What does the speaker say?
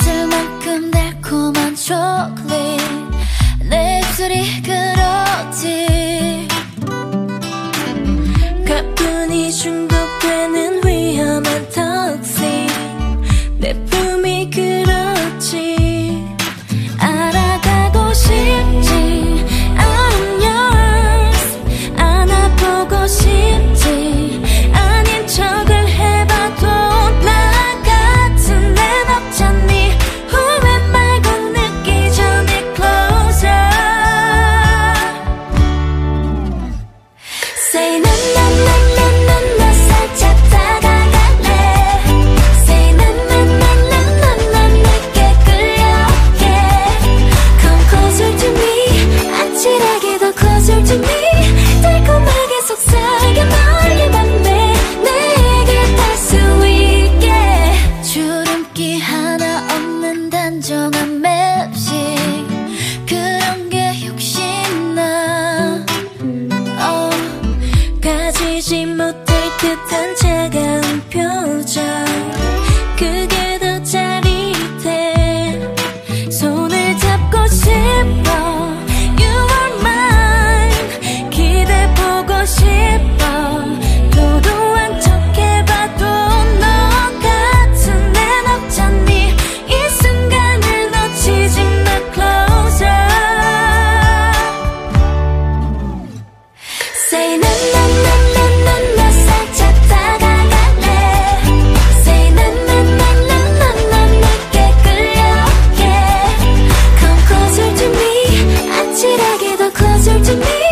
있을만큼 달콤한 초콜릿. 내 입술이 그렇지. 맵시 그런 게 욕심나. oh, 가지지 못 answer to me.